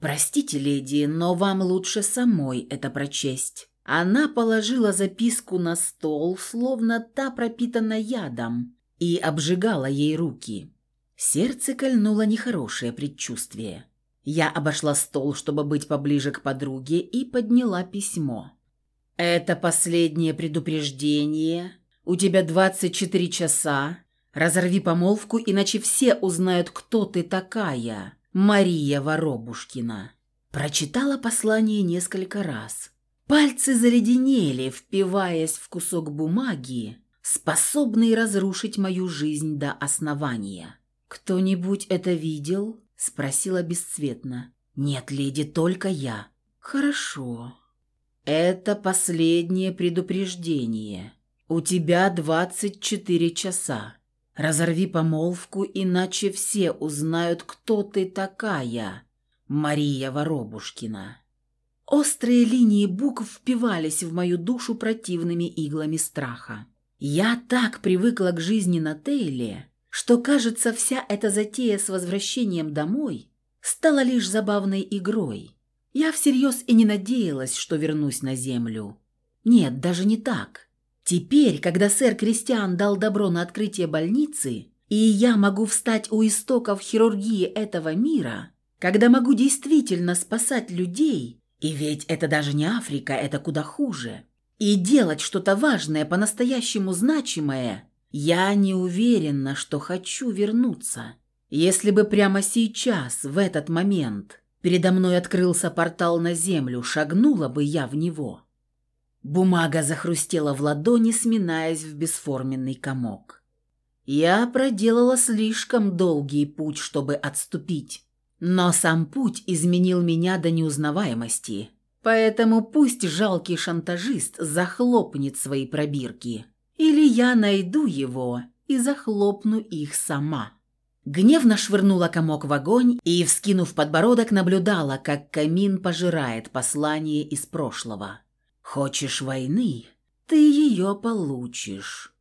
«Простите, леди, но вам лучше самой это прочесть». Она положила записку на стол, словно та пропитана ядом, и обжигала ей руки. Сердце кольнуло нехорошее предчувствие. Я обошла стол, чтобы быть поближе к подруге, и подняла письмо. «Это последнее предупреждение. У тебя 24 часа. Разорви помолвку, иначе все узнают, кто ты такая. Мария Воробушкина». Прочитала послание несколько раз. Пальцы заледенели, впиваясь в кусок бумаги, способный разрушить мою жизнь до основания. «Кто-нибудь это видел?» – спросила бесцветно. «Нет, леди, только я». «Хорошо. Это последнее предупреждение. У тебя двадцать четыре часа. Разорви помолвку, иначе все узнают, кто ты такая, Мария Воробушкина». Острые линии букв впивались в мою душу противными иглами страха. Я так привыкла к жизни на Тейле, что, кажется, вся эта затея с возвращением домой стала лишь забавной игрой. Я всерьез и не надеялась, что вернусь на землю. Нет, даже не так. Теперь, когда сэр Кристиан дал добро на открытие больницы, и я могу встать у истоков хирургии этого мира, когда могу действительно спасать людей, и ведь это даже не Африка, это куда хуже, и делать что-то важное, по-настоящему значимое, я не уверена, что хочу вернуться. Если бы прямо сейчас, в этот момент, передо мной открылся портал на землю, шагнула бы я в него. Бумага захрустела в ладони, сминаясь в бесформенный комок. Я проделала слишком долгий путь, чтобы отступить. Но сам путь изменил меня до неузнаваемости. Поэтому пусть жалкий шантажист захлопнет свои пробирки. Или я найду его и захлопну их сама. Гневно швырнула комок в огонь и, вскинув подбородок, наблюдала, как камин пожирает послание из прошлого. «Хочешь войны? Ты ее получишь».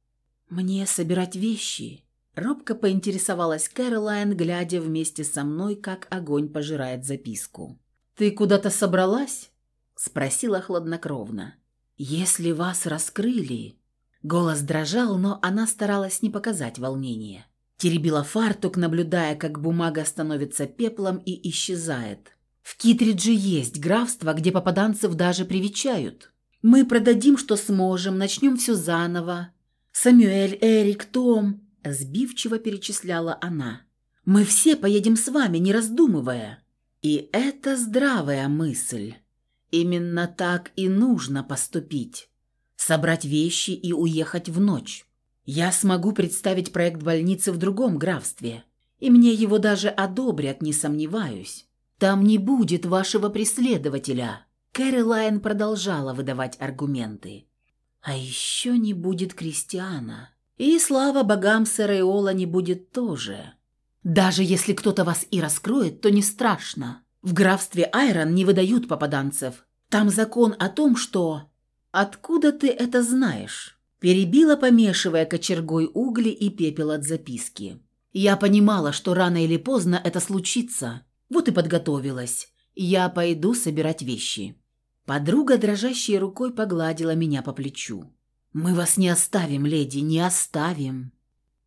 «Мне собирать вещи?» Робко поинтересовалась Кэролайн, глядя вместе со мной, как огонь пожирает записку. «Ты куда-то собралась?» Спросила хладнокровно. «Если вас раскрыли...» Голос дрожал, но она старалась не показать волнения. Теребила фартук, наблюдая, как бумага становится пеплом и исчезает. В Китридже есть графство, где попаданцев даже привечают. Мы продадим, что сможем, начнем все заново. Самюэль, Эрик, Том, сбивчиво перечисляла она. Мы все поедем с вами, не раздумывая. И это здравая мысль. Именно так и нужно поступить. Собрать вещи и уехать в ночь. Я смогу представить проект больницы в другом графстве. И мне его даже одобрят, не сомневаюсь. Там не будет вашего преследователя. Кэролайн продолжала выдавать аргументы. А еще не будет Кристиана. И слава богам, сэра Иола не будет тоже. Даже если кто-то вас и раскроет, то не страшно. В графстве Айрон не выдают попаданцев. Там закон о том, что... Откуда ты это знаешь?» Перебила, помешивая кочергой угли и пепел от записки. Я понимала, что рано или поздно это случится. Вот и подготовилась. Я пойду собирать вещи. Подруга дрожащей рукой погладила меня по плечу. «Мы вас не оставим, леди, не оставим».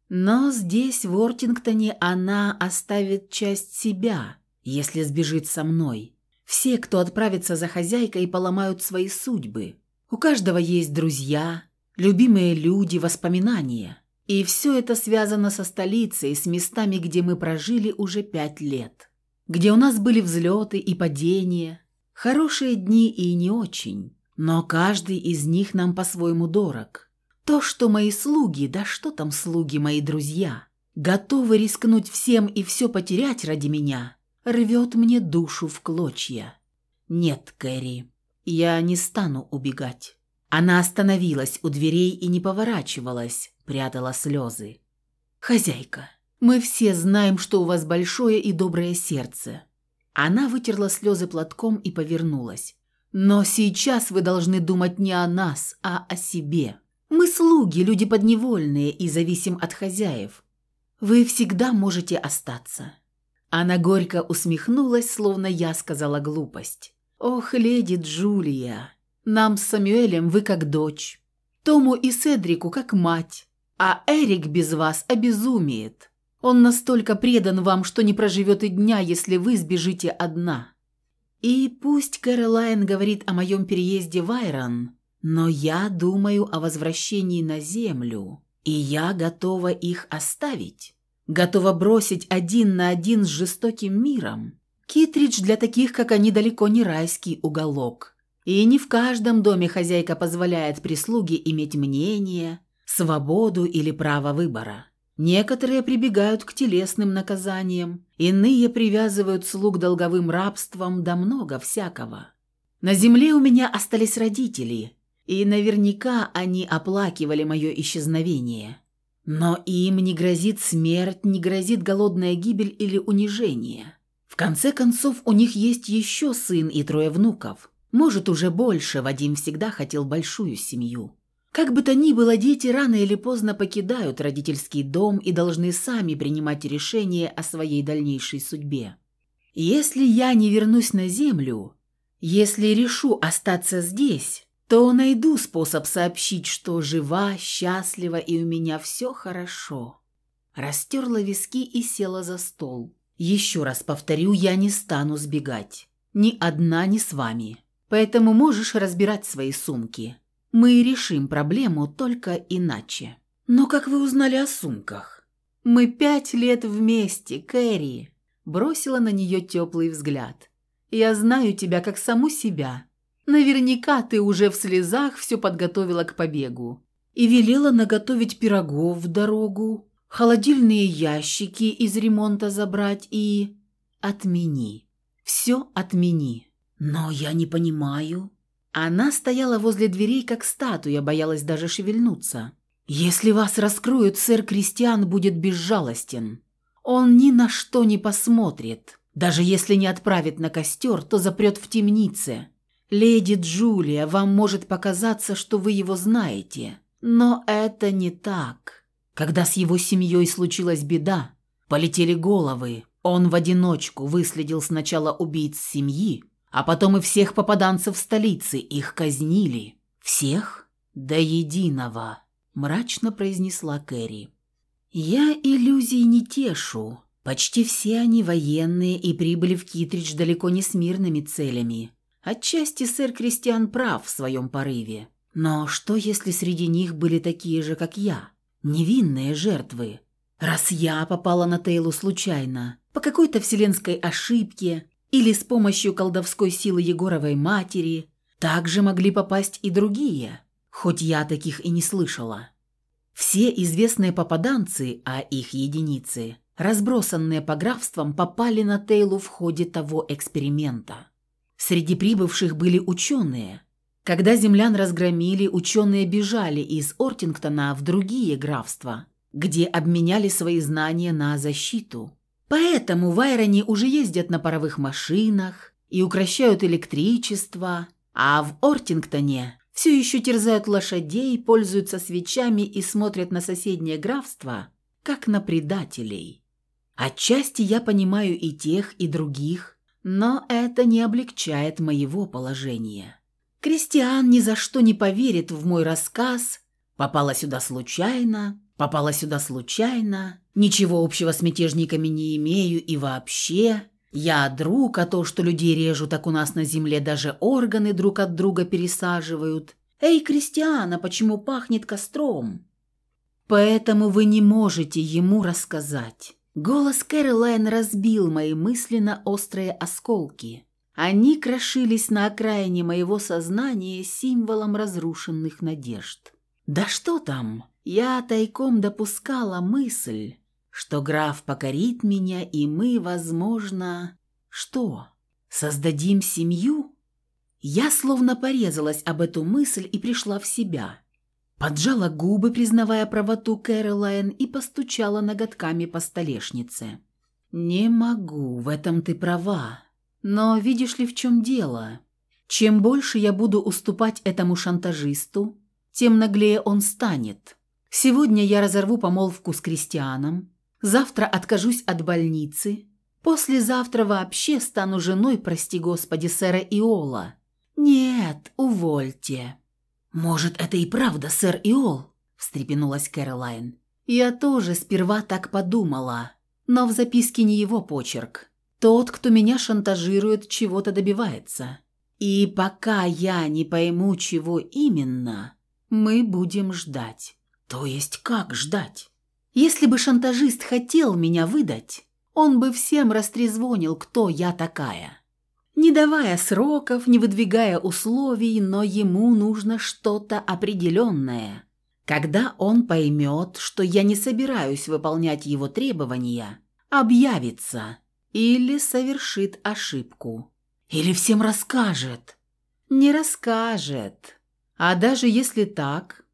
Но здесь, в Ортингтоне, она оставит часть себя, если сбежит со мной. Все, кто отправится за хозяйкой, поломают свои судьбы. У каждого есть друзья, любимые люди, воспоминания. И все это связано со столицей, с местами, где мы прожили уже пять лет. Где у нас были взлеты и падения, хорошие дни и не очень. Но каждый из них нам по-своему дорог. То, что мои слуги, да что там слуги, мои друзья, готовы рискнуть всем и все потерять ради меня, рвет мне душу в клочья. Нет, Кэрри, я не стану убегать. Она остановилась у дверей и не поворачивалась, прятала слезы. «Хозяйка, мы все знаем, что у вас большое и доброе сердце». Она вытерла слезы платком и повернулась. «Но сейчас вы должны думать не о нас, а о себе. Мы слуги, люди подневольные и зависим от хозяев. Вы всегда можете остаться. Она горько усмехнулась, словно я сказала глупость. «Ох, леди Джулия, нам с Самюэлем вы как дочь, Тому и Седрику как мать, а Эрик без вас обезумеет. Он настолько предан вам, что не проживет и дня, если вы сбежите одна. И пусть Кэролайн говорит о моем переезде в Айрон, но я думаю о возвращении на землю, и я готова их оставить. Готова бросить один на один с жестоким миром. Китридж для таких, как они, далеко не райский уголок. И не в каждом доме хозяйка позволяет прислуге иметь мнение, свободу или право выбора. Некоторые прибегают к телесным наказаниям, иные привязывают слуг долговым рабством, да много всякого. На земле у меня остались родители, и наверняка они оплакивали мое исчезновение. Но им не грозит смерть, не грозит голодная гибель или унижение. В конце концов, у них есть еще сын и трое внуков. Может, уже больше, Вадим всегда хотел большую семью. Как бы то ни было, дети рано или поздно покидают родительский дом и должны сами принимать решение о своей дальнейшей судьбе. Если я не вернусь на землю, если решу остаться здесь, то найду способ сообщить, что жива, счастлива и у меня все хорошо. Растерла виски и села за стол. Еще раз повторю, я не стану сбегать. Ни одна, ни с вами. Поэтому можешь разбирать свои сумки. Мы решим проблему только иначе. Но как вы узнали о сумках? Мы пять лет вместе, Кэрри. Бросила на нее теплый взгляд. Я знаю тебя как саму себя. Наверняка ты уже в слезах все подготовила к побегу. И велела наготовить пирогов в дорогу, холодильные ящики из ремонта забрать и... Отмени. Все отмени. Но я не понимаю. Она стояла возле дверей, как статуя, боялась даже шевельнуться. «Если вас раскроют, сэр Кристиан будет безжалостен. Он ни на что не посмотрит. Даже если не отправит на костер, то запрет в темнице. Леди Джулия, вам может показаться, что вы его знаете. Но это не так. Когда с его семьей случилась беда, полетели головы, он в одиночку выследил сначала убийц семьи, а потом и всех попаданцев столицы их казнили. Всех? До единого, мрачно произнесла Кэрри. Я иллюзий не тешу. Почти все они военные и прибыли в Китридж далеко не с мирными целями. Отчасти сэр Кристиан прав в своем порыве. Но что, если среди них были такие же, как я? Невинные жертвы. Раз я попала на Тейлу случайно, по какой-то вселенской ошибке, или с помощью колдовской силы Егоровой матери, также могли попасть и другие, хоть я таких и не слышала. Все известные попаданцы, а их единицы, разбросанные по графствам, попали на Тейлу в ходе того эксперимента. Среди прибывших были ученые. Когда землян разгромили, ученые бежали из Ортингтона в другие графства, где обменяли свои знания на защиту. Поэтому в Айроне уже ездят на паровых машинах и укращают электричество, а в Ортингтоне все еще терзают лошадей, пользуются свечами и смотрят на соседнее графство, как на предателей. Отчасти я понимаю и тех, и других, но это не облегчает моего положения. Кристиан ни за что не поверит в мой рассказ «попала сюда случайно», Попала сюда случайно, ничего общего с мятежниками не имею и вообще. Я друг, а то, что людей режут, так у нас на земле даже органы друг от друга пересаживают. Эй, Кристиана, почему пахнет костром? Поэтому вы не можете ему рассказать. Голос Кэролайн разбил мои мысли на острые осколки. Они крошились на окраине моего сознания символом разрушенных надежд. Да что там? Я тайком допускала мысль, что граф покорит меня, и мы, возможно... Что? Создадим семью? Я словно порезалась об эту мысль и пришла в себя. Поджала губы, признавая правоту Кэролайн, и постучала ноготками по столешнице. «Не могу, в этом ты права. Но видишь ли, в чем дело? Чем больше я буду уступать этому шантажисту, тем наглее он станет. Сегодня я разорву помолвку с Кристианом, завтра откажусь от больницы, послезавтра вообще стану женой, прости господи, сэра Иола. Нет, увольте. Может, это и правда сэр Иол? встрепенулась Кэролайн. Я тоже сперва так подумала, Но в записке не его почерк. Тот, кто меня шантажирует, чего-то добивается. И пока я не пойму, чего именно, мы будем ждать. То есть как ждать? Если бы шантажист хотел меня выдать, он бы всем растрезвонил, кто я такая. Не давая сроков, не выдвигая условий, но ему нужно что-то определенное. Когда он поймет, что я не собираюсь выполнять его требования, объявится или совершит ошибку. Или всем расскажет. Не расскажет. А даже если так,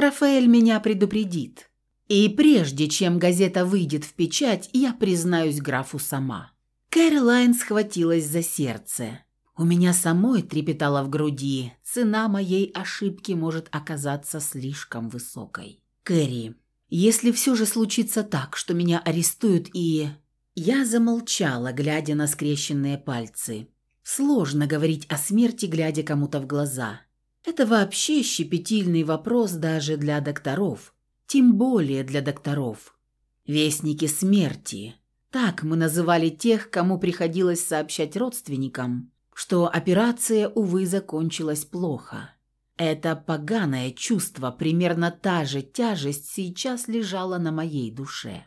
Рафаэль меня предупредит. И прежде чем газета выйдет в печать, я признаюсь графу сама. Кэролайн схватилась за сердце. У меня самой трепетало в груди. Цена моей ошибки может оказаться слишком высокой. Кэрри, если все же случится так, что меня арестуют и... Я замолчала, глядя на скрещенные пальцы. Сложно говорить о смерти, глядя кому-то в глаза. Это вообще щепетильный вопрос даже для докторов тем более для докторов. Вестники смерти. Так мы называли тех, кому приходилось сообщать родственникам, что операция, увы, закончилась плохо. Это поганое чувство, примерно та же тяжесть сейчас лежала на моей душе.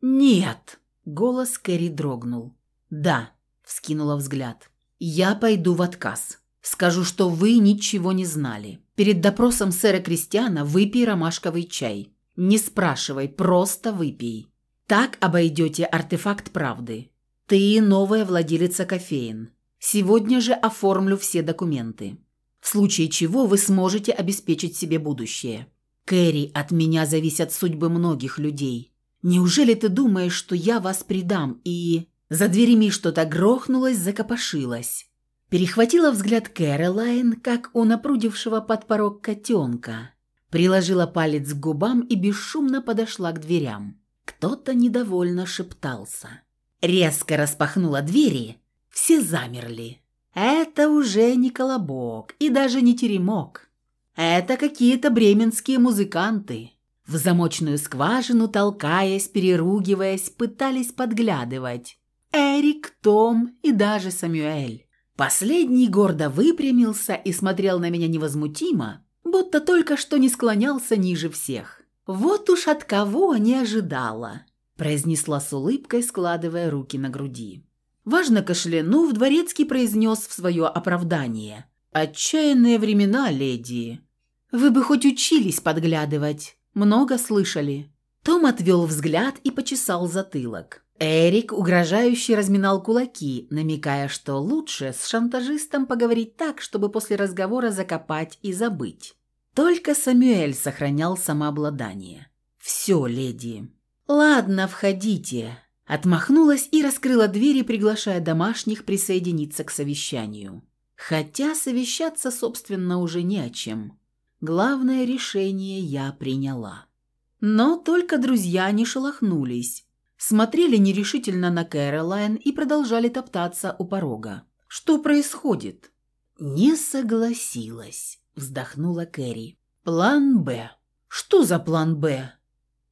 «Нет!» – голос Кэрри дрогнул. «Да», – вскинула взгляд. «Я пойду в отказ. Скажу, что вы ничего не знали. Перед допросом сэра Кристиана выпей ромашковый чай. Не спрашивай, просто выпей. Так обойдете артефакт правды. Ты новая владелица кофеин. Сегодня же оформлю все документы. В случае чего вы сможете обеспечить себе будущее. Кэрри, от меня зависят судьбы многих людей. Неужели ты думаешь, что я вас предам и...» За дверями что-то грохнулось, закопошилось. Перехватила взгляд Кэролайн, как у напрудившего под порог котенка приложила палец к губам и бесшумно подошла к дверям. Кто-то недовольно шептался. Резко распахнула двери, все замерли. Это уже не колобок и даже не теремок. Это какие-то бременские музыканты. В замочную скважину, толкаясь, переругиваясь, пытались подглядывать. Эрик, Том и даже Самюэль. Последний гордо выпрямился и смотрел на меня невозмутимо, будто только что не склонялся ниже всех. «Вот уж от кого не ожидала», – произнесла с улыбкой, складывая руки на груди. Важно кашлянув, дворецкий произнес в свое оправдание. «Отчаянные времена, леди. Вы бы хоть учились подглядывать. Много слышали». Том отвел взгляд и почесал затылок. Эрик угрожающе разминал кулаки, намекая, что лучше с шантажистом поговорить так, чтобы после разговора закопать и забыть. Только Самюэль сохранял самообладание. «Все, леди». «Ладно, входите». Отмахнулась и раскрыла двери, приглашая домашних присоединиться к совещанию. Хотя совещаться, собственно, уже не о чем. Главное решение я приняла. Но только друзья не шелохнулись. Смотрели нерешительно на Кэролайн и продолжали топтаться у порога. Что происходит? Не согласилась. Вздохнула Кэрри. «План Б». «Что за план Б?»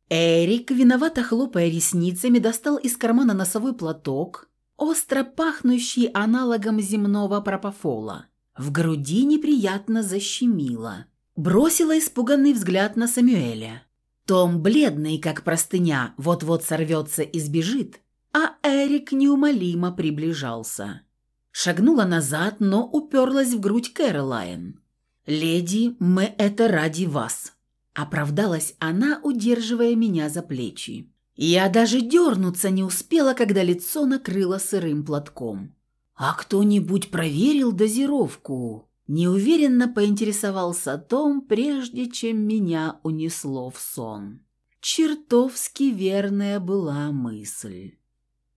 Эрик, виновато хлопая ресницами, достал из кармана носовой платок, остро пахнущий аналогом земного пропофола. В груди неприятно защемило. Бросила испуганный взгляд на Самюэля. Том, бледный, как простыня, вот-вот сорвется и сбежит, а Эрик неумолимо приближался. Шагнула назад, но уперлась в грудь Кэролайн. «Леди, мы это ради вас», – оправдалась она, удерживая меня за плечи. Я даже дернуться не успела, когда лицо накрыло сырым платком. «А кто-нибудь проверил дозировку?» Неуверенно поинтересовался Том, прежде чем меня унесло в сон. Чертовски верная была мысль.